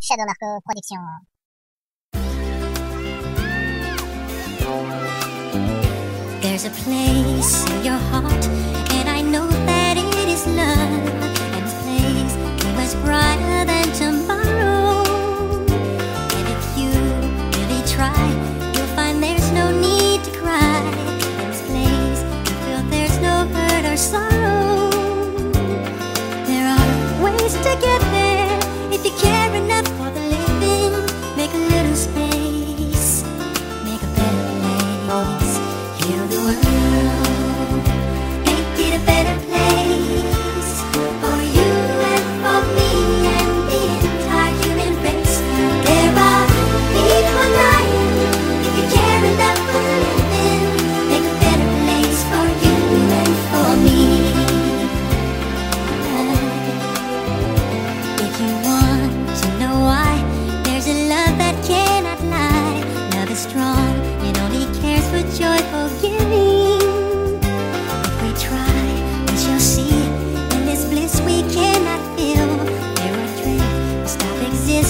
Shadow Marco euh, Production. There's a place in your heart, and I know that it is love. And this place is much brighter than tomorrow. And if you really try, you'll find there's no need to cry. In this place, you feel there's no hurt or sorrow. There are ways to get there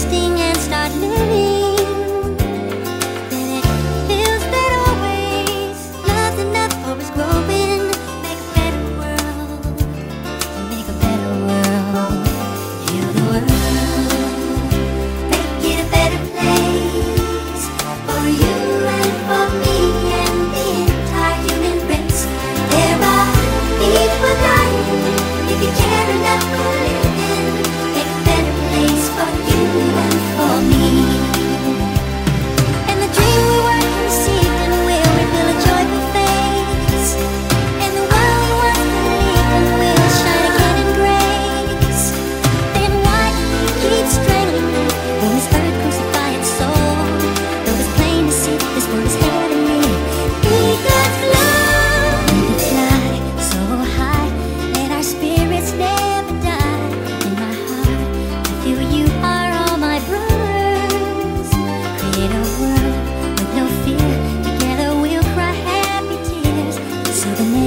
and start living. to the